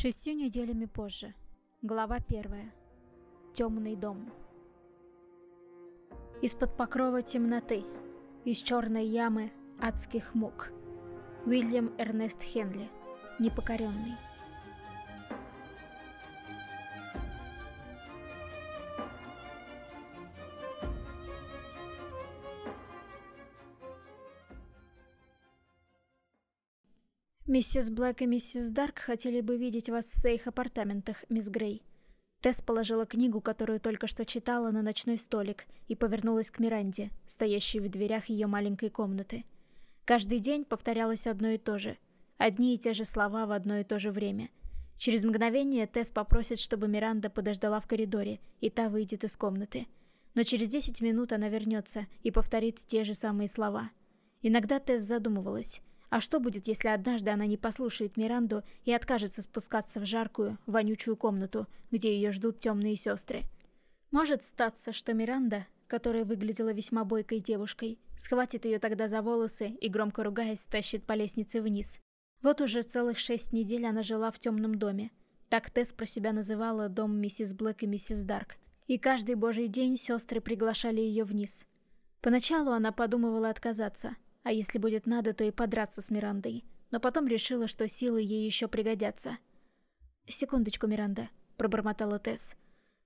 Шестью неделями позже. Глава первая. Темный дом. Из-под покрова темноты, из черной ямы адских мук. Уильям Эрнест Хенли. Непокоренный. Миссис Блэк и миссис Дарк хотели бы видеть вас в своих апартаментах, мисс Грей. Тесс положила книгу, которую только что читала, на ночной столик и повернулась к Миранде, стоящей в дверях ее маленькой комнаты. Каждый день повторялось одно и то же. Одни и те же слова в одно и то же время. Через мгновение Тесс попросит, чтобы Миранда подождала в коридоре, и та выйдет из комнаты. Но через 10 минут она вернется и повторит те же самые слова. Иногда Тесс задумывалась, а что будет, если однажды она не послушает Миранду и откажется спускаться в жаркую, вонючую комнату, где ее ждут темные сестры? Может статься, что Миранда, которая выглядела весьма бойкой девушкой, схватит ее тогда за волосы и, громко ругаясь, тащит по лестнице вниз. Вот уже целых шесть недель она жила в темном доме. Так Тесс про себя называла дом миссис Блэк и миссис Дарк. И каждый божий день сестры приглашали ее вниз. Поначалу она подумывала отказаться – а если будет надо, то и подраться с Мирандой. Но потом решила, что силы ей еще пригодятся. «Секундочку, Миранда», — пробормотала Тесс.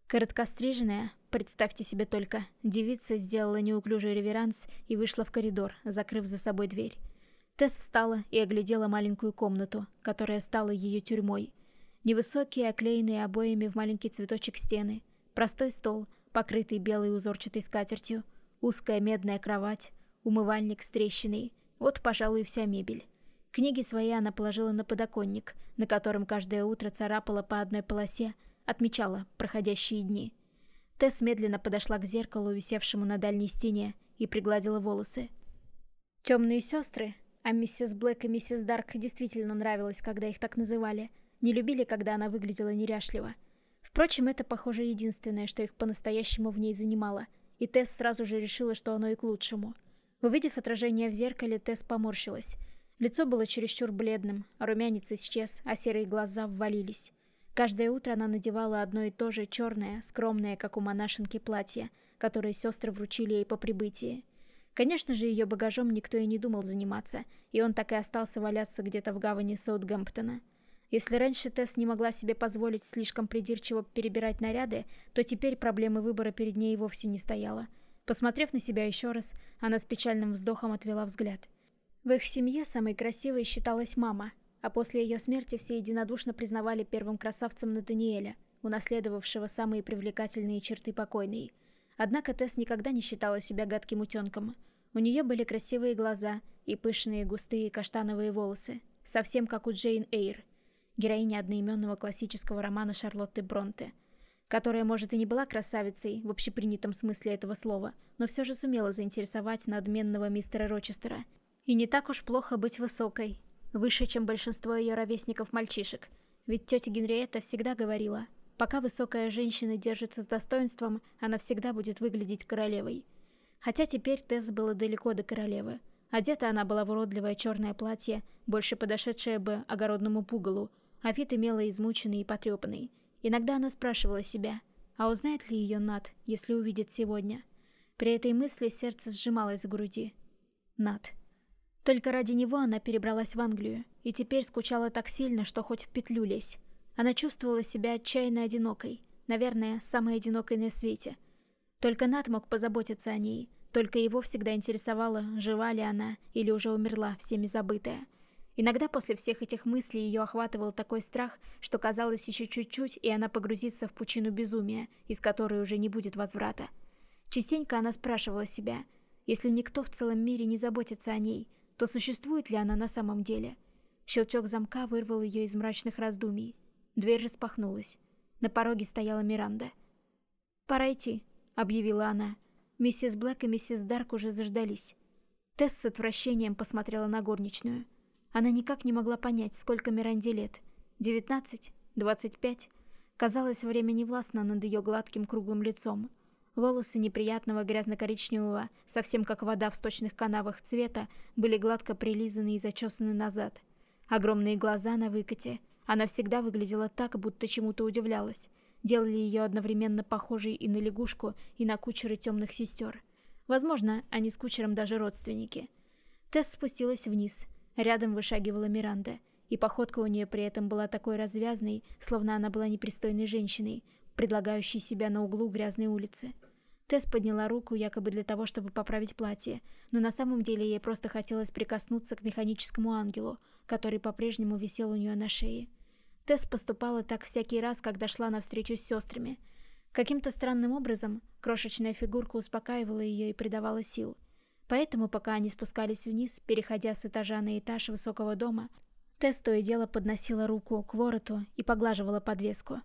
Короткостриженная, представьте себе только, девица сделала неуклюжий реверанс и вышла в коридор, закрыв за собой дверь. Тесс встала и оглядела маленькую комнату, которая стала ее тюрьмой. Невысокие, оклеенные обоями в маленький цветочек стены, простой стол, покрытый белой узорчатой скатертью, узкая медная кровать, умывальник с трещиной. Вот, пожалуй, вся мебель. Книги свои она положила на подоконник, на котором каждое утро царапала по одной полосе, отмечала проходящие дни. Тесс медленно подошла к зеркалу, висевшему на дальней стене, и пригладила волосы. Темные сестры, а миссис Блэк и миссис Дарк действительно нравилось, когда их так называли, не любили, когда она выглядела неряшливо. Впрочем, это, похоже, единственное, что их по-настоящему в ней занимало, и Тесс сразу же решила, что оно и к лучшему — Увидев отражение в зеркале, Тесс поморщилась. Лицо было чересчур бледным, румянец исчез, а серые глаза ввалились. Каждое утро она надевала одно и то же черное, скромное, как у монашенки, платье, которое сестры вручили ей по прибытии. Конечно же, ее багажом никто и не думал заниматься, и он так и остался валяться где-то в гавани Саутгемптона. Если раньше Тесс не могла себе позволить слишком придирчиво перебирать наряды, то теперь проблемы выбора перед ней вовсе не стояла – Посмотрев на себя еще раз, она с печальным вздохом отвела взгляд. В их семье самой красивой считалась мама, а после ее смерти все единодушно признавали первым красавцем Натаниэля, унаследовавшего самые привлекательные черты покойной. Однако Тесс никогда не считала себя гадким утенком. У нее были красивые глаза и пышные густые каштановые волосы, совсем как у Джейн Эйр, героини одноименного классического романа Шарлотты Бронте – которая, может, и не была красавицей в общепринятом смысле этого слова, но все же сумела заинтересовать надменного мистера Рочестера. И не так уж плохо быть высокой, выше, чем большинство ее ровесников-мальчишек, ведь тетя Генриетта всегда говорила, пока высокая женщина держится с достоинством, она всегда будет выглядеть королевой. Хотя теперь Тесс была далеко до королевы. Одета она была в уродливое черное платье, больше подошедшее бы огородному пугалу, а вид имела измученный и потрепанный – Иногда она спрашивала себя, а узнает ли ее Над, если увидит сегодня. При этой мысли сердце сжималось в груди. Над. Только ради него она перебралась в Англию, и теперь скучала так сильно, что хоть в петлю лезь. Она чувствовала себя отчаянно одинокой, наверное, самой одинокой на свете. Только Над мог позаботиться о ней, только его всегда интересовало, жива ли она или уже умерла, всеми забытая. Иногда после всех этих мыслей ее охватывал такой страх, что казалось еще чуть-чуть, и она погрузится в пучину безумия, из которой уже не будет возврата. Частенько она спрашивала себя, если никто в целом мире не заботится о ней, то существует ли она на самом деле? Щелчок замка вырвал ее из мрачных раздумий. Дверь распахнулась. На пороге стояла Миранда. «Пора идти», — объявила она. Миссис Блэк и миссис Дарк уже заждались. Тесс с отвращением посмотрела на горничную. Она никак не могла понять, сколько Миранде лет. Девятнадцать? Двадцать пять? Казалось, время не властно над ее гладким круглым лицом. Волосы неприятного грязно-коричневого, совсем как вода в сточных канавах цвета, были гладко прилизаны и зачесаны назад. Огромные глаза на выкате, Она всегда выглядела так, будто чему-то удивлялась. Делали ее одновременно похожей и на лягушку, и на кучера темных сестер. Возможно, они с кучером даже родственники. Тесс спустилась вниз. Рядом вышагивала Миранда, и походка у нее при этом была такой развязной, словно она была непристойной женщиной, предлагающей себя на углу грязной улицы. Тесс подняла руку якобы для того, чтобы поправить платье, но на самом деле ей просто хотелось прикоснуться к механическому ангелу, который по-прежнему висел у нее на шее. Тесс поступала так всякий раз, когда шла навстречу с сестрами. Каким-то странным образом крошечная фигурка успокаивала ее и придавала сил. Поэтому, пока они спускались вниз, переходя с этажа на этаж высокого дома, Тесс то и дело подносила руку к вороту и поглаживала подвеску.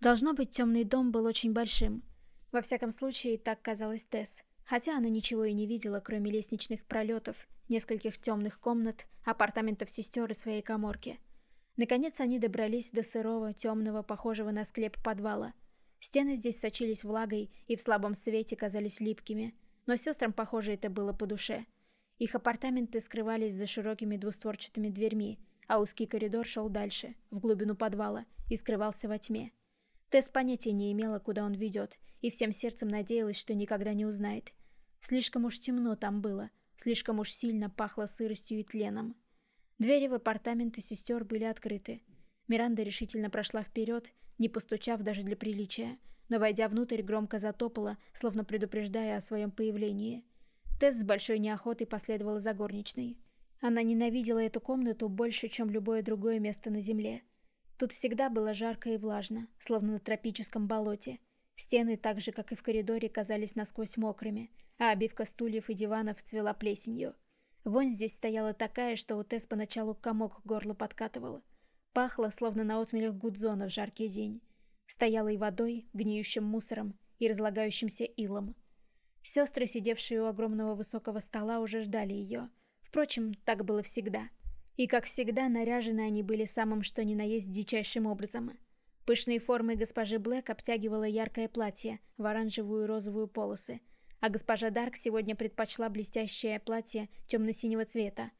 Должно быть, темный дом был очень большим. Во всяком случае, так казалось Тесс. Хотя она ничего и не видела, кроме лестничных пролетов, нескольких темных комнат, апартаментов сестер и своей коморки. Наконец они добрались до сырого, темного, похожего на склеп подвала. Стены здесь сочились влагой и в слабом свете казались липкими, но сестрам, похоже, это было по душе. Их апартаменты скрывались за широкими двустворчатыми дверьми, а узкий коридор шел дальше, в глубину подвала, и скрывался во тьме. Тесс понятия не имела, куда он ведет, и всем сердцем надеялась, что никогда не узнает. Слишком уж темно там было, слишком уж сильно пахло сыростью и тленом. Двери в апартаменты сестер были открыты. Миранда решительно прошла вперед, не постучав даже для приличия, но, войдя внутрь, громко затопала, словно предупреждая о своем появлении. Тесс с большой неохотой последовала за горничной. Она ненавидела эту комнату больше, чем любое другое место на земле. Тут всегда было жарко и влажно, словно на тропическом болоте. Стены, так же, как и в коридоре, казались насквозь мокрыми, а обивка стульев и диванов цвела плесенью. Вонь здесь стояла такая, что у Тесс поначалу комок к горлу подкатывала. Пахло, словно на отмелях Гудзона в жаркий день. Стояла и водой, гниющим мусором и разлагающимся илом. Сестры, сидевшие у огромного высокого стола, уже ждали ее. Впрочем, так было всегда. И, как всегда, наряжены они были самым что ни на есть дичайшим образом. Пышные формы госпожи Блэк обтягивало яркое платье в оранжевую и розовую полосы, а госпожа Дарк сегодня предпочла блестящее платье темно-синего цвета.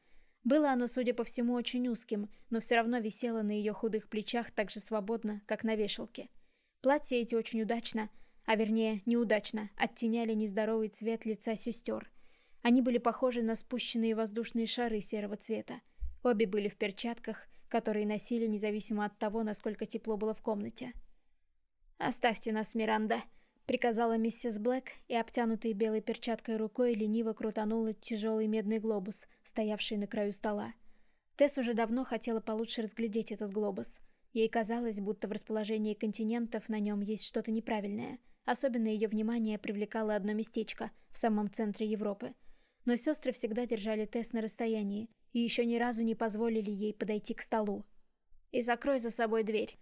Было оно, судя по всему, очень узким, но все равно висело на ее худых плечах так же свободно, как на вешалке. Платья эти очень удачно, а вернее неудачно, оттеняли нездоровый цвет лица сестер. Они были похожи на спущенные воздушные шары серого цвета. Обе были в перчатках, которые носили независимо от того, насколько тепло было в комнате. «Оставьте нас, Миранда», — приказала миссис Блэк, и обтянутой белой перчаткой рукой лениво крутанула тяжелый медный глобус, стоявший на краю стола. Тесс уже давно хотела получше разглядеть этот глобус. Ей казалось, будто в расположении континентов на нем есть что-то неправильное. Особенно ее внимание привлекало одно местечко в самом центре Европы. Но сестры всегда держали Тесс на расстоянии, и еще ни разу не позволили ей подойти к столу. «И закрой за собой дверь».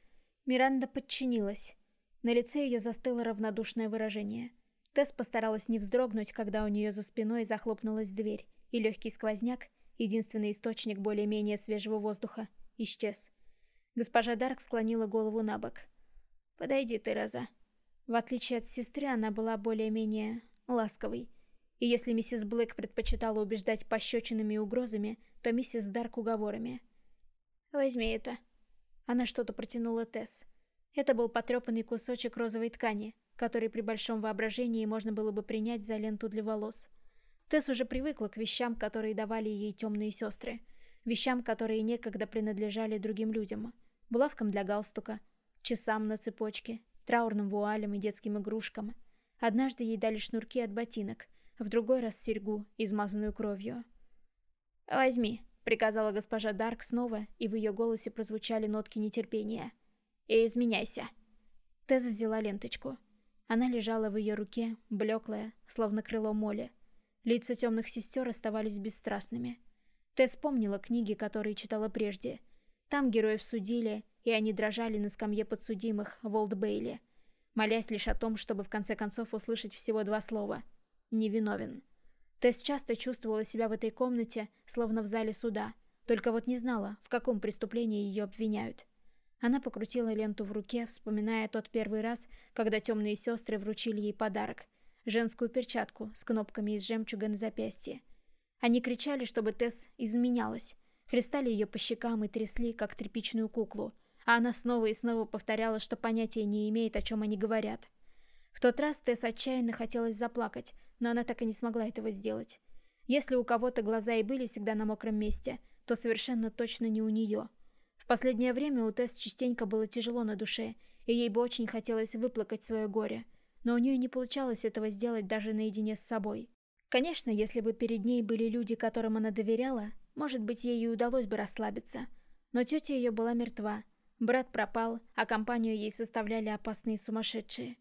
Миранда подчинилась. На лице ее застыло равнодушное выражение. Тесс постаралась не вздрогнуть, когда у нее за спиной захлопнулась дверь, и легкий сквозняк, единственный источник более-менее свежего воздуха, исчез. Госпожа Дарк склонила голову на бок. «Подойди ты, Роза». В отличие от сестры, она была более-менее ласковой. И если миссис Блэк предпочитала убеждать пощечинами и угрозами, то миссис Дарк уговорами. «Возьми это». Она что-то протянула Тесс. Это был потрепанный кусочек розовой ткани, который при большом воображении можно было бы принять за ленту для волос. Тесс уже привыкла к вещам, которые давали ей темные сестры. Вещам, которые некогда принадлежали другим людям. Булавкам для галстука, часам на цепочке, траурным вуалям и детским игрушкам. Однажды ей дали шнурки от ботинок — в другой раз серьгу, измазанную кровью. «Возьми», — приказала госпожа Дарк снова, и в ее голосе прозвучали нотки нетерпения. «И изменяйся». Тесс взяла ленточку. Она лежала в ее руке, блеклая, словно крыло моли. Лица темных сестер оставались бесстрастными. Тесс помнила книги, которые читала прежде. Там героев судили, и они дрожали на скамье подсудимых в Олд-Бейли, молясь лишь о том, чтобы в конце концов услышать всего два слова — невиновен. Тесс часто чувствовала себя в этой комнате, словно в зале суда, только вот не знала, в каком преступлении ее обвиняют. Она покрутила ленту в руке, вспоминая тот первый раз, когда темные сестры вручили ей подарок — женскую перчатку с кнопками из жемчуга на запястье. Они кричали, чтобы Тесс изменялась, хлестали ее по щекам и трясли, как тряпичную куклу, а она снова и снова повторяла, что понятия не имеет, о чем они говорят. В тот раз Тесс отчаянно хотелось заплакать, но она так и не смогла этого сделать. Если у кого-то глаза и были всегда на мокром месте, то совершенно точно не у нее. В последнее время у Тесс частенько было тяжело на душе, и ей бы очень хотелось выплакать свое горе, но у нее не получалось этого сделать даже наедине с собой. Конечно, если бы перед ней были люди, которым она доверяла, может быть, ей и удалось бы расслабиться. Но тетя ее была мертва, брат пропал, а компанию ей составляли опасные сумасшедшие.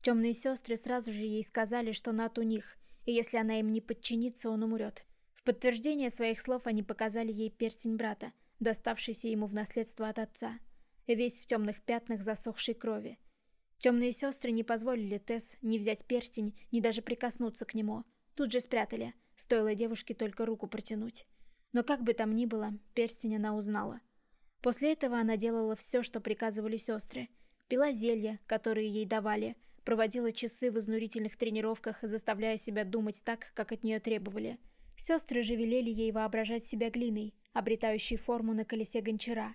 Темные сестры сразу же ей сказали, что Нат у них, и если она им не подчинится, он умрет. В подтверждение своих слов они показали ей перстень брата, доставшийся ему в наследство от отца, весь в темных пятнах засохшей крови. Темные сестры не позволили Тесс ни взять перстень, ни даже прикоснуться к нему, Тут же спрятали, стоило девушке только руку протянуть. Но как бы там ни было, перстень она узнала. После этого она делала все, что приказывали сестры. Пила зелья, которые ей давали, проводила часы в изнурительных тренировках, заставляя себя думать так, как от нее требовали. Сестры же велели ей воображать себя глиной, обретающей форму на колесе гончара.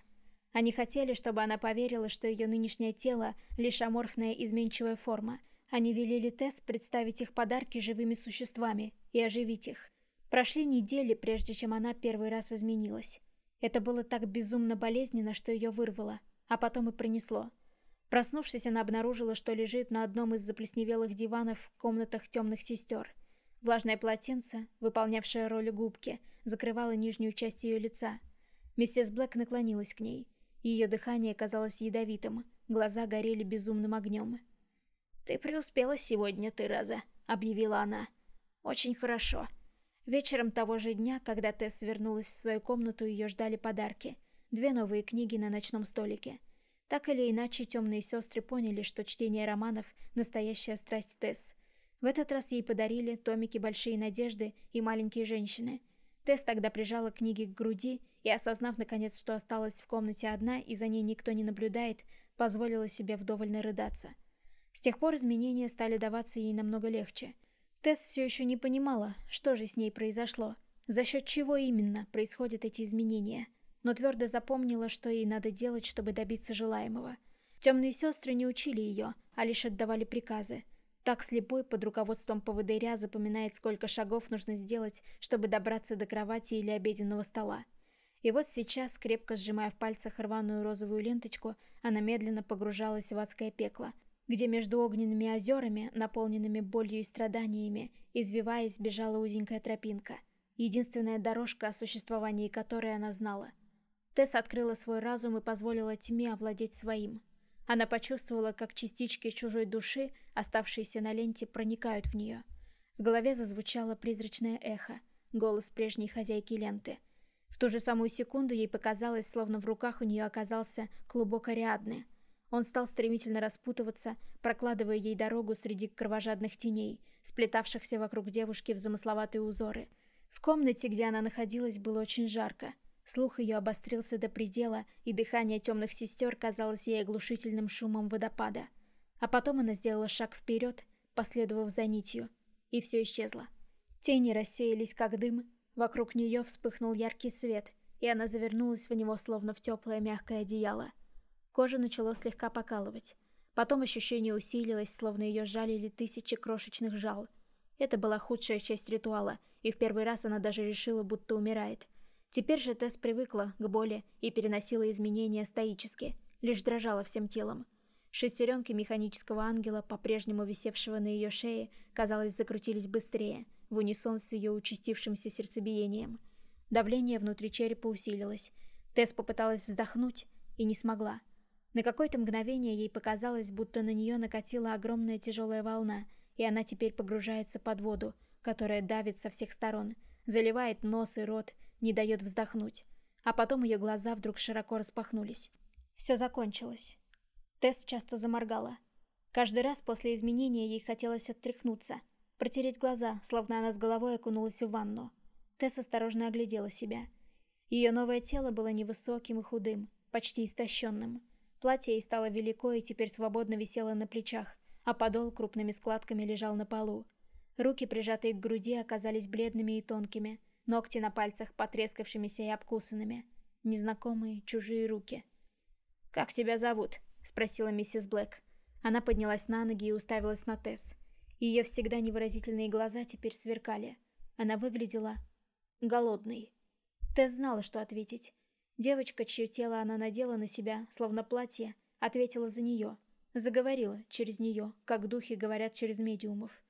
Они хотели, чтобы она поверила, что ее нынешнее тело — лишь аморфная изменчивая форма, они велели Тесс представить их подарки живыми существами и оживить их. Прошли недели, прежде чем она первый раз изменилась. Это было так безумно болезненно, что ее вырвало, а потом и пронесло. Проснувшись, она обнаружила, что лежит на одном из заплесневелых диванов в комнатах темных сестер. Влажное полотенце, выполнявшее роль губки, закрывало нижнюю часть ее лица. Миссис Блэк наклонилась к ней. Ее дыхание казалось ядовитым, глаза горели безумным огнем. «Ты преуспела сегодня, Тереза», — объявила она. «Очень хорошо». Вечером того же дня, когда Тесс вернулась в свою комнату, ее ждали подарки. Две новые книги на ночном столике. Так или иначе, темные сестры поняли, что чтение романов — настоящая страсть Тесс. В этот раз ей подарили томики «Большие надежды» и «Маленькие женщины». Тесс тогда прижала книги к груди и, осознав наконец, что осталась в комнате одна и за ней никто не наблюдает, позволила себе вдоволь нарыдаться. С тех пор изменения стали даваться ей намного легче. Тесс все еще не понимала, что же с ней произошло, за счет чего именно происходят эти изменения, но твердо запомнила, что ей надо делать, чтобы добиться желаемого. Темные сестры не учили ее, а лишь отдавали приказы. Так слепой под руководством поводыря запоминает, сколько шагов нужно сделать, чтобы добраться до кровати или обеденного стола. И вот сейчас, крепко сжимая в пальцах рваную розовую ленточку, она медленно погружалась в адское пекло – где между огненными озерами, наполненными болью и страданиями, извиваясь, бежала узенькая тропинка. Единственная дорожка, о существовании которой она знала. Тесс открыла свой разум и позволила тьме овладеть своим. Она почувствовала, как частички чужой души, оставшиеся на ленте, проникают в нее. В голове зазвучало призрачное эхо, голос прежней хозяйки ленты. В ту же самую секунду ей показалось, словно в руках у нее оказался клубок Ариадны — он стал стремительно распутываться, прокладывая ей дорогу среди кровожадных теней, сплетавшихся вокруг девушки в замысловатые узоры. В комнате, где она находилась, было очень жарко. Слух ее обострился до предела, и дыхание темных сестер казалось ей оглушительным шумом водопада. А потом она сделала шаг вперед, последовав за нитью, и все исчезло. Тени рассеялись, как дым, вокруг нее вспыхнул яркий свет, и она завернулась в него, словно в теплое мягкое одеяло. Кожа начала слегка покалывать. Потом ощущение усилилось, словно ее жалили тысячи крошечных жал. Это была худшая часть ритуала, и в первый раз она даже решила, будто умирает. Теперь же Тесс привыкла к боли и переносила изменения стоически, лишь дрожала всем телом. Шестеренки механического ангела, по-прежнему висевшего на ее шее, казалось, закрутились быстрее, в унисон с ее участившимся сердцебиением. Давление внутри черепа усилилось. Тесс попыталась вздохнуть и не смогла. На какое-то мгновение ей показалось, будто на нее накатила огромная тяжелая волна, и она теперь погружается под воду, которая давит со всех сторон, заливает нос и рот, не дает вздохнуть. А потом ее глаза вдруг широко распахнулись. Все закончилось. Тесс часто заморгала. Каждый раз после изменения ей хотелось оттряхнуться, протереть глаза, словно она с головой окунулась в ванну. Тесс осторожно оглядела себя. Ее новое тело было невысоким и худым, почти истощенным. Платье ей стало велико и теперь свободно висело на плечах, а подол крупными складками лежал на полу. Руки, прижатые к груди, оказались бледными и тонкими, ногти на пальцах потрескавшимися и обкусанными. Незнакомые, чужие руки. «Как тебя зовут?» — спросила миссис Блэк. Она поднялась на ноги и уставилась на Тесс. Ее всегда невыразительные глаза теперь сверкали. Она выглядела... голодной. Тесс знала, что ответить. Девочка, чье тело она надела на себя, словно платье, ответила за нее. Заговорила через нее, как духи говорят через медиумов.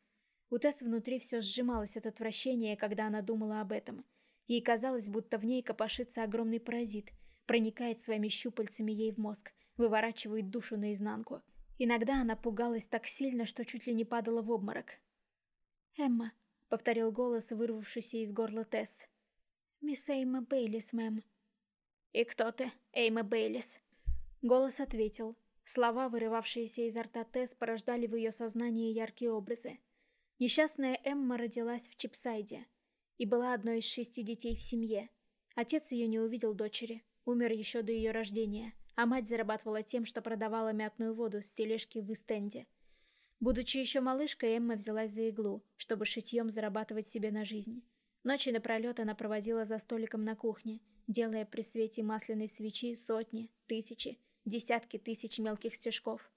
У Тесс внутри все сжималось от отвращения, когда она думала об этом. Ей казалось, будто в ней копошится огромный паразит, проникает своими щупальцами ей в мозг, выворачивает душу наизнанку. Иногда она пугалась так сильно, что чуть ли не падала в обморок. «Эмма», — повторил голос, вырвавшийся из горла Тесс. «Мисс Эйма Бейлис, мэм». «И кто ты, Эйма Бейлис?» Голос ответил. Слова, вырывавшиеся изо рта Тесс, порождали в ее сознании яркие образы. Несчастная Эмма родилась в Чипсайде и была одной из шести детей в семье. Отец ее не увидел дочери, умер еще до ее рождения, а мать зарабатывала тем, что продавала мятную воду с тележки в Истенде. Будучи еще малышкой, Эмма взялась за иглу, чтобы шитьем зарабатывать себе на жизнь. Ночи напролет она проводила за столиком на кухне, делая при свете масляной свечи сотни, тысячи, десятки тысяч мелких стежков.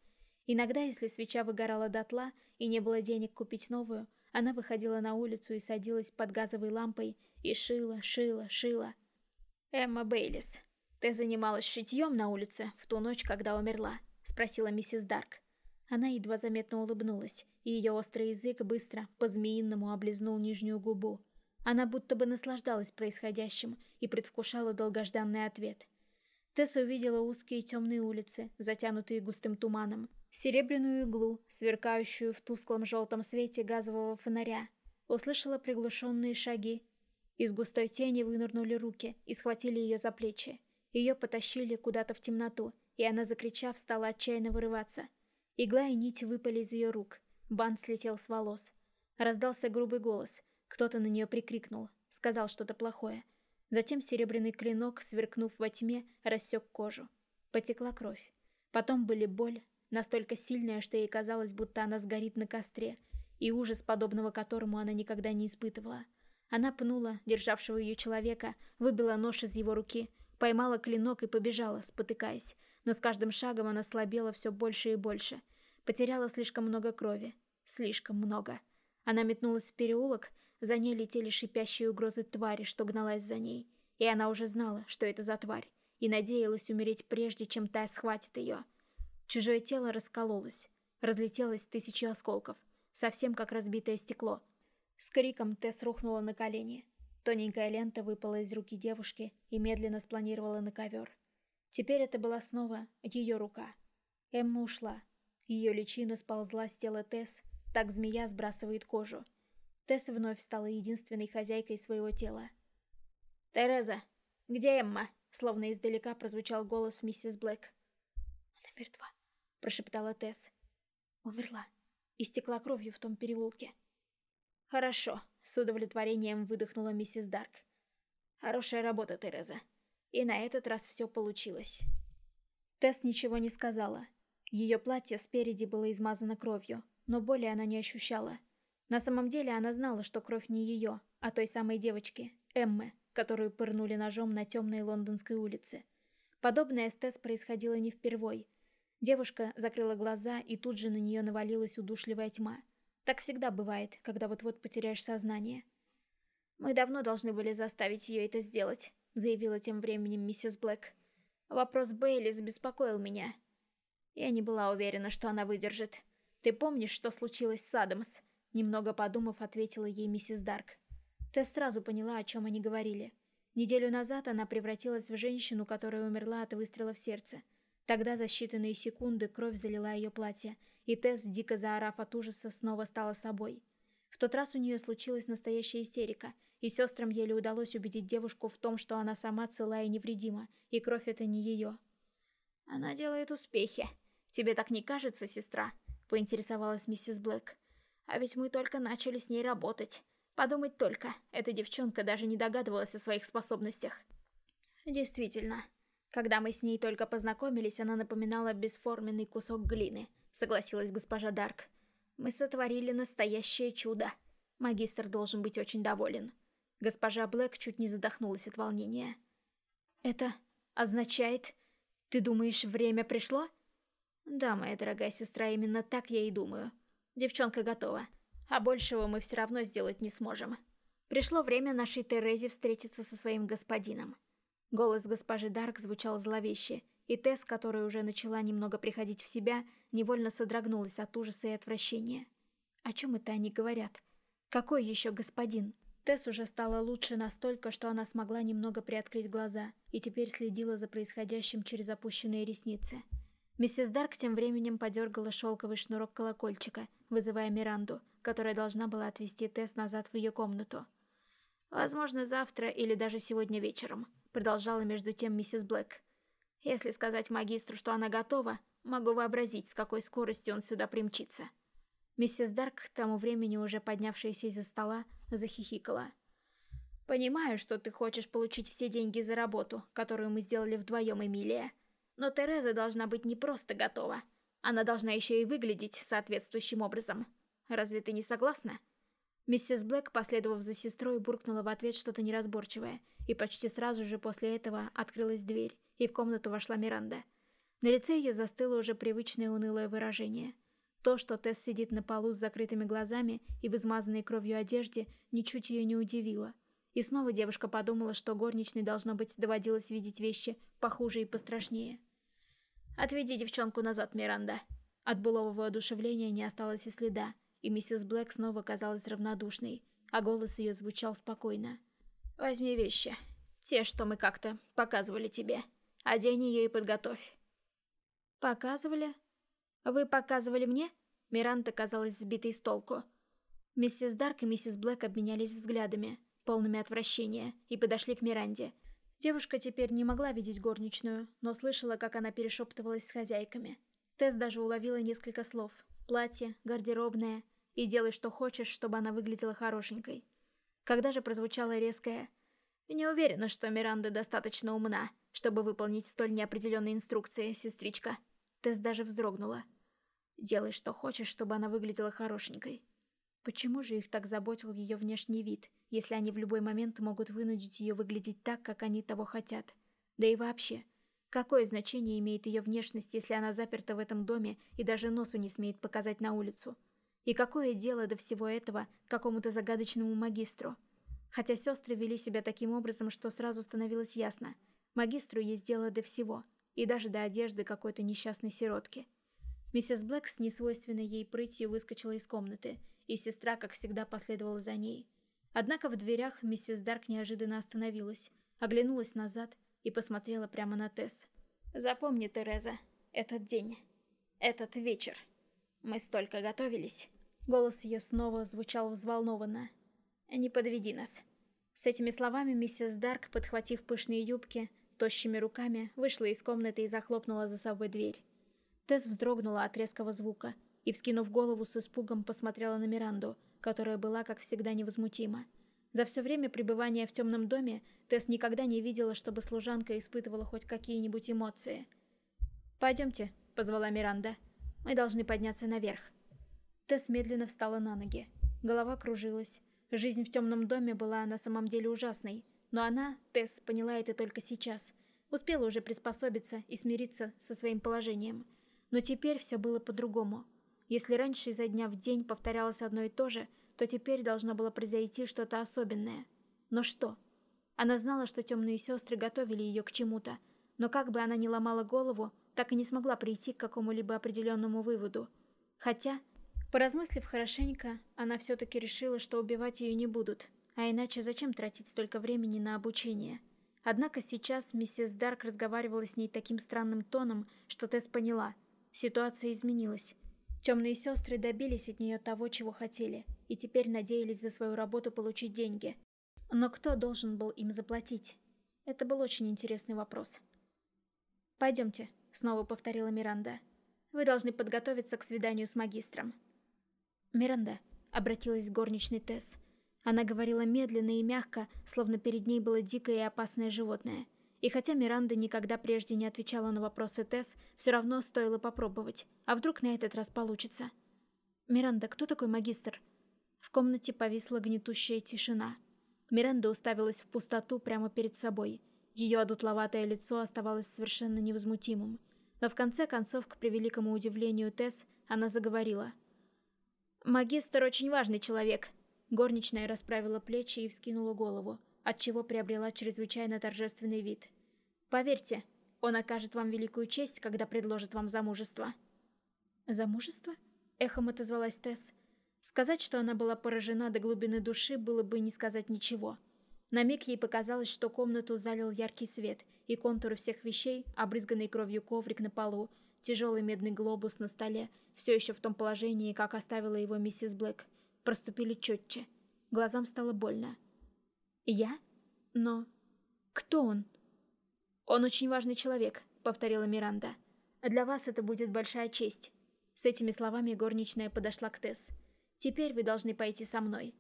Иногда, если свеча выгорала дотла и не было денег купить новую, она выходила на улицу и садилась под газовой лампой и шила, шила, шила. «Эмма Бейлис, ты занималась шитьем на улице в ту ночь, когда умерла?» — спросила миссис Дарк. Она едва заметно улыбнулась, и ее острый язык быстро, по-змеиному облизнул нижнюю губу. Она будто бы наслаждалась происходящим и предвкушала долгожданный ответ. Тесс увидела узкие темные улицы, затянутые густым туманом, серебряную иглу, сверкающую в тусклом желтом свете газового фонаря. Услышала приглушенные шаги. Из густой тени вынырнули руки и схватили ее за плечи. Ее потащили куда-то в темноту, и она, закричав, стала отчаянно вырываться. Игла и нить выпали из ее рук. Бант слетел с волос. Раздался грубый голос. Кто-то на нее прикрикнул, сказал что-то плохое. Затем серебряный клинок, сверкнув во тьме, рассек кожу. Потекла кровь. Потом были боль, настолько сильная, что ей казалось, будто она сгорит на костре, и ужас, подобного которому она никогда не испытывала. Она пнула державшего ее человека, выбила нож из его руки, поймала клинок и побежала, спотыкаясь, но с каждым шагом она слабела все больше и больше. Потеряла слишком много крови. Слишком много. Она метнулась в переулок, за ней летели шипящие угрозы твари, что гналась за ней. И она уже знала, что это за тварь, и надеялась умереть прежде, чем та схватит ее. Чужое тело раскололось, разлетелось тысячи осколков, совсем как разбитое стекло. С криком Тесс рухнула на колени. Тоненькая лента выпала из руки девушки и медленно спланировала на ковер. Теперь это была снова ее рука. Эмма ушла. Ее личина сползла с тела Тесс, так змея сбрасывает кожу. Тесс вновь стала единственной хозяйкой своего тела. «Тереза, где Эмма?» Словно издалека прозвучал голос миссис Блэк. «Она мертва», — прошептала Тесс. «Умерла. Истекла кровью в том переулке». «Хорошо», — с удовлетворением выдохнула миссис Дарк. «Хорошая работа, Тереза. И на этот раз все получилось». Тесс ничего не сказала. Ее платье спереди было измазано кровью, но боли она не ощущала. На самом деле она знала, что кровь не ее, а той самой девочки, Эммы, которую пырнули ножом на темной лондонской улице. Подобное Тесс происходило не впервой — Девушка закрыла глаза, и тут же на нее навалилась удушливая тьма. Так всегда бывает, когда вот-вот потеряешь сознание. «Мы давно должны были заставить ее это сделать», — заявила тем временем миссис Блэк. «Вопрос Бейли беспокоил меня. Я не была уверена, что она выдержит. Ты помнишь, что случилось с Адамс?» Немного подумав, ответила ей миссис Дарк. Тесс сразу поняла, о чем они говорили. Неделю назад она превратилась в женщину, которая умерла от выстрела в сердце. Тогда за считанные секунды кровь залила ее платье, и Тесс, дико заорав от ужаса, снова стала собой. В тот раз у нее случилась настоящая истерика, и сестрам еле удалось убедить девушку в том, что она сама цела и невредима, и кровь это не ее. «Она делает успехи. Тебе так не кажется, сестра?» — поинтересовалась миссис Блэк. «А ведь мы только начали с ней работать. Подумать только, эта девчонка даже не догадывалась о своих способностях». «Действительно, когда мы с ней только познакомились, она напоминала бесформенный кусок глины, согласилась госпожа Дарк. Мы сотворили настоящее чудо. Магистр должен быть очень доволен. Госпожа Блэк чуть не задохнулась от волнения. Это означает... Ты думаешь, время пришло? Да, моя дорогая сестра, именно так я и думаю. Девчонка готова. А большего мы все равно сделать не сможем. Пришло время нашей Терезе встретиться со своим господином. Голос госпожи Дарк звучал зловеще, и Тесс, которая уже начала немного приходить в себя, невольно содрогнулась от ужаса и отвращения. О чем это они говорят? Какой еще господин? Тесс уже стала лучше настолько, что она смогла немного приоткрыть глаза и теперь следила за происходящим через опущенные ресницы. Миссис Дарк тем временем подергала шелковый шнурок колокольчика, вызывая Миранду, которая должна была отвезти Тесс назад в ее комнату. «Возможно, завтра или даже сегодня вечером», продолжала между тем миссис Блэк. Если сказать магистру, что она готова, могу вообразить, с какой скоростью он сюда примчится. Миссис Дарк, к тому времени уже поднявшаяся из-за стола, захихикала. «Понимаю, что ты хочешь получить все деньги за работу, которую мы сделали вдвоем, Эмилия. Но Тереза должна быть не просто готова. Она должна еще и выглядеть соответствующим образом. Разве ты не согласна?» Миссис Блэк, последовав за сестрой, буркнула в ответ что-то неразборчивое, и почти сразу же после этого открылась дверь, и в комнату вошла Миранда. На лице ее застыло уже привычное унылое выражение. То, что Тесс сидит на полу с закрытыми глазами и в измазанной кровью одежде, ничуть ее не удивило. И снова девушка подумала, что горничной, должно быть, доводилось видеть вещи похуже и пострашнее. «Отведи девчонку назад, Миранда». От былого воодушевления не осталось и следа, и миссис Блэк снова казалась равнодушной, а голос ее звучал спокойно. «Возьми вещи. Те, что мы как-то показывали тебе. Одень ее и подготовь». «Показывали? Вы показывали мне?» Миранда казалась сбитой с толку. Миссис Дарк и миссис Блэк обменялись взглядами, полными отвращения, и подошли к Миранде. Девушка теперь не могла видеть горничную, но слышала, как она перешептывалась с хозяйками. Тесс даже уловила несколько слов. Платье, гардеробное, и делай, что хочешь, чтобы она выглядела хорошенькой. Когда же прозвучало резкое «Не уверена, что Миранда достаточно умна, чтобы выполнить столь неопределенные инструкции, сестричка». Тесс даже вздрогнула. «Делай, что хочешь, чтобы она выглядела хорошенькой». Почему же их так заботил ее внешний вид, если они в любой момент могут вынудить ее выглядеть так, как они того хотят? Да и вообще, какое значение имеет ее внешность, если она заперта в этом доме и даже носу не смеет показать на улицу? И какое дело до всего этого какому-то загадочному магистру? Хотя сестры вели себя таким образом, что сразу становилось ясно. Магистру есть дело до всего, и даже до одежды какой-то несчастной сиротки. Миссис Блэк с несвойственной ей прытью выскочила из комнаты, и сестра, как всегда, последовала за ней. Однако в дверях миссис Дарк неожиданно остановилась, оглянулась назад и посмотрела прямо на Тесс. «Запомни, Тереза, этот день, этот вечер». Мы столько готовились. Голос ее снова звучал взволнованно. Не подведи нас. С этими словами миссис Дарк, подхватив пышные юбки, тощими руками, вышла из комнаты и захлопнула за собой дверь. Тесс вздрогнула от резкого звука и, вскинув голову с испугом, посмотрела на Миранду, которая была, как всегда, невозмутима. За все время пребывания в темном доме Тесс никогда не видела, чтобы служанка испытывала хоть какие-нибудь эмоции. «Пойдемте», — позвала Миранда. Мы должны подняться наверх. Тесс медленно встала на ноги. Голова кружилась. Жизнь в темном доме была на самом деле ужасной. Но она, Тесс, поняла это только сейчас. Успела уже приспособиться и смириться со своим положением. Но теперь все было по-другому. Если раньше изо дня в день повторялось одно и то же, то теперь должно было произойти что-то особенное. Но что? Она знала, что темные сестры готовили ее к чему-то, но как бы она ни ломала голову, так и не смогла прийти к какому-либо определенному выводу. Хотя, поразмыслив хорошенько, она все-таки решила, что убивать ее не будут, а иначе зачем тратить столько времени на обучение? Однако сейчас миссис Дарк разговаривала с ней таким странным тоном, что Тесс поняла. Ситуация изменилась. Темные сестры добились от нее того, чего хотели, и теперь надеялись за свою работу получить деньги. Но кто должен был им заплатить? Это был очень интересный вопрос. «Пойдемте», — снова повторила Миранда. «Вы должны подготовиться к свиданию с магистром». «Миранда», — обратилась к горничной Тесс. Она говорила медленно и мягко, словно перед ней было дикое и опасное животное. И хотя Миранда никогда прежде не отвечала на вопросы Тесс, все равно стоило попробовать. А вдруг на этот раз получится? «Миранда, кто такой магистр?» В комнате повисла гнетущая тишина. Миранда уставилась в пустоту прямо перед собой. Ее одутловатое лицо оставалось совершенно невозмутимым. Но в конце концов, к превеликому удивлению Тесс, она заговорила. «Магистр очень важный человек». Горничная расправила плечи и вскинула голову, отчего приобрела чрезвычайно торжественный вид. «Поверьте, он окажет вам великую честь, когда предложит вам замужество». «Замужество?» — эхом отозвалась Тесс. Сказать, что она была поражена до глубины души, было бы не сказать ничего. На миг ей показалось, что комнату залил яркий свет, и контуры всех вещей, обрызганный кровью коврик на полу, тяжелый медный глобус на столе, все еще в том положении, как оставила его миссис Блэк, проступили четче. Глазам стало больно. «Я? Но... кто он?» «Он очень важный человек», — повторила Миранда. «Для вас это будет большая честь». С этими словами горничная подошла к Тесс. Теперь вы должны пойти со мной».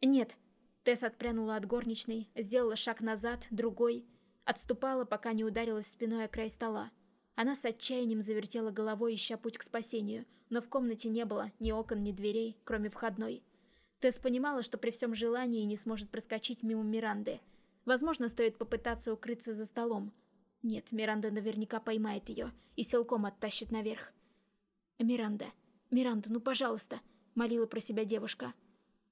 «Нет». Тесс отпрянула от горничной, сделала шаг назад, другой. Отступала, пока не ударилась спиной о край стола. Она с отчаянием завертела головой, ища путь к спасению, но в комнате не было ни окон, ни дверей, кроме входной. Тесс понимала, что при всем желании не сможет проскочить мимо Миранды. Возможно, стоит попытаться укрыться за столом. Нет, Миранда наверняка поймает ее и силком оттащит наверх. «Миранда, Миранда, ну пожалуйста!» молила про себя девушка.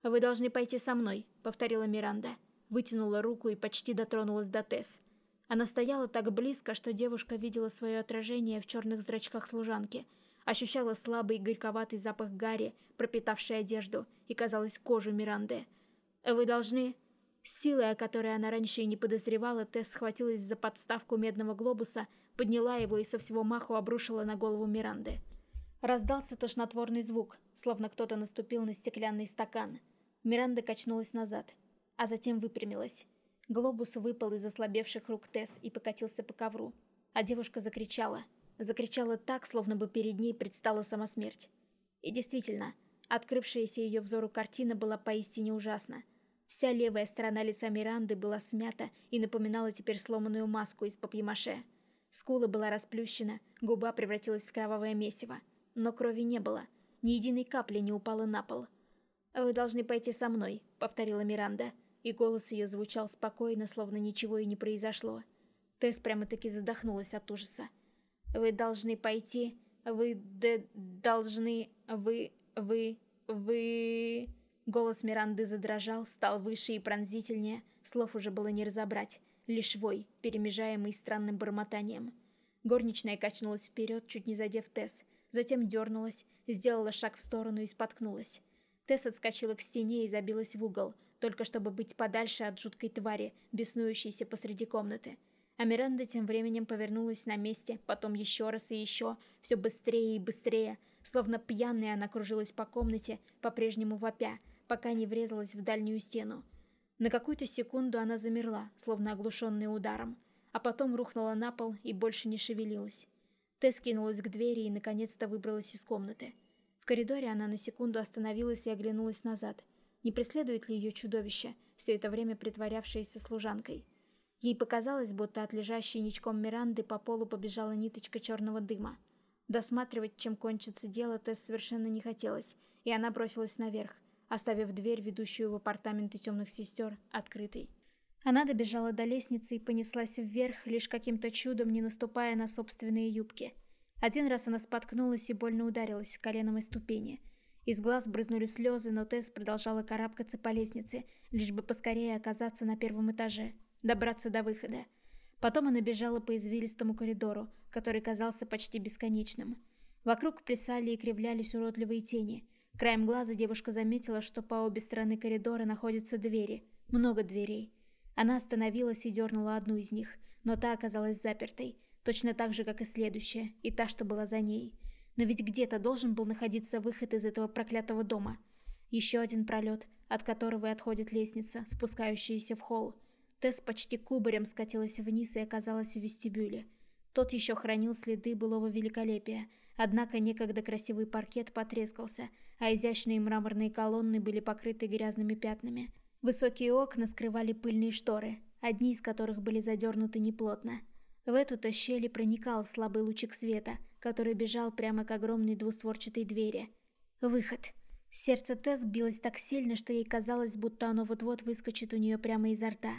«Вы должны пойти со мной», — повторила Миранда. Вытянула руку и почти дотронулась до Тесс. Она стояла так близко, что девушка видела свое отражение в черных зрачках служанки, ощущала слабый горьковатый запах гари, пропитавший одежду, и, казалось, кожу Миранды. «Вы должны...» Силой, о которой она раньше и не подозревала, Тесс схватилась за подставку медного глобуса, подняла его и со всего маху обрушила на голову Миранды. Раздался тошнотворный звук, словно кто-то наступил на стеклянный стакан. Миранда качнулась назад, а затем выпрямилась. Глобус выпал из ослабевших рук Тесс и покатился по ковру. А девушка закричала. Закричала так, словно бы перед ней предстала сама смерть. И действительно, открывшаяся ее взору картина была поистине ужасна. Вся левая сторона лица Миранды была смята и напоминала теперь сломанную маску из папье-маше. Скула была расплющена, губа превратилась в кровавое месиво но крови не было. Ни единой капли не упало на пол. «Вы должны пойти со мной», — повторила Миранда, и голос ее звучал спокойно, словно ничего и не произошло. Тесс прямо-таки задохнулась от ужаса. «Вы должны пойти... Вы д должны... Вы... Вы... Вы...» Голос Миранды задрожал, стал выше и пронзительнее, слов уже было не разобрать, лишь вой, перемежаемый странным бормотанием. Горничная качнулась вперед, чуть не задев Тесс, затем дернулась, сделала шаг в сторону и споткнулась. Тесс отскочила к стене и забилась в угол, только чтобы быть подальше от жуткой твари, беснующейся посреди комнаты. А Миранда тем временем повернулась на месте, потом еще раз и еще, все быстрее и быстрее. Словно пьяная она кружилась по комнате, по-прежнему вопя, пока не врезалась в дальнюю стену. На какую-то секунду она замерла, словно оглушенная ударом, а потом рухнула на пол и больше не шевелилась. Тесс кинулась к двери и наконец-то выбралась из комнаты. В коридоре она на секунду остановилась и оглянулась назад. Не преследует ли ее чудовище, все это время притворявшееся служанкой? Ей показалось, будто от лежащей ничком Миранды по полу побежала ниточка черного дыма. Досматривать, чем кончится дело, Тесс совершенно не хотелось, и она бросилась наверх, оставив дверь, ведущую в апартаменты темных сестер, открытой. Она добежала до лестницы и понеслась вверх, лишь каким-то чудом не наступая на собственные юбки. Один раз она споткнулась и больно ударилась коленом и ступени. Из глаз брызнули слезы, но Тесс продолжала карабкаться по лестнице, лишь бы поскорее оказаться на первом этаже, добраться до выхода. Потом она бежала по извилистому коридору, который казался почти бесконечным. Вокруг плясали и кривлялись уродливые тени. Краем глаза девушка заметила, что по обе стороны коридора находятся двери. Много дверей. Она остановилась и дернула одну из них, но та оказалась запертой, точно так же, как и следующая, и та, что была за ней. Но ведь где-то должен был находиться выход из этого проклятого дома. Еще один пролет, от которого и отходит лестница, спускающаяся в холл. Тесс почти кубарем скатилась вниз и оказалась в вестибюле. Тот еще хранил следы былого великолепия, однако некогда красивый паркет потрескался, а изящные мраморные колонны были покрыты грязными пятнами – Высокие окна скрывали пыльные шторы, одни из которых были задернуты неплотно. В эту-то щель проникал слабый лучик света, который бежал прямо к огромной двустворчатой двери. Выход. Сердце Тесс билось так сильно, что ей казалось, будто оно вот-вот выскочит у нее прямо изо рта.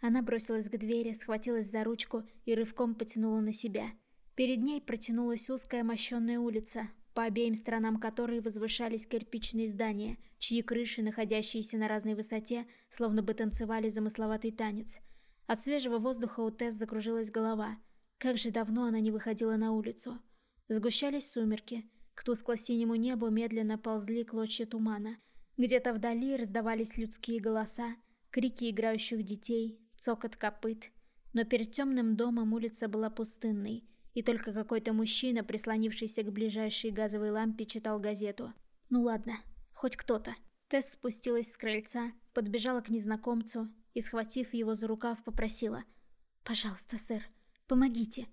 Она бросилась к двери, схватилась за ручку и рывком потянула на себя. Перед ней протянулась узкая мощенная улица, по обеим сторонам которой возвышались кирпичные здания, чьи крыши, находящиеся на разной высоте, словно бы танцевали замысловатый танец. От свежего воздуха у Тесс закружилась голова. Как же давно она не выходила на улицу. Сгущались сумерки. К тускло-синему небу медленно ползли клочья тумана. Где-то вдали раздавались людские голоса, крики играющих детей, цокот копыт. Но перед темным домом улица была пустынной — и только какой-то мужчина, прислонившийся к ближайшей газовой лампе, читал газету. Ну ладно, хоть кто-то. Тесс спустилась с крыльца, подбежала к незнакомцу и, схватив его за рукав, попросила «Пожалуйста, сэр, помогите».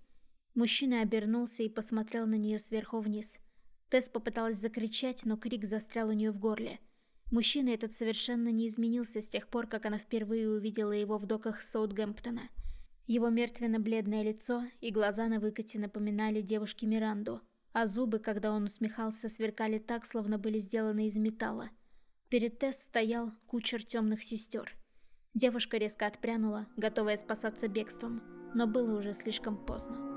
Мужчина обернулся и посмотрел на нее сверху вниз. Тесс попыталась закричать, но крик застрял у нее в горле. Мужчина этот совершенно не изменился с тех пор, как она впервые увидела его в доках Саутгемптона. Его мертвенно-бледное лицо и глаза на выкате напоминали девушке Миранду, а зубы, когда он усмехался, сверкали так, словно были сделаны из металла. Перед Тесс стоял кучер темных сестер. Девушка резко отпрянула, готовая спасаться бегством, но было уже слишком поздно.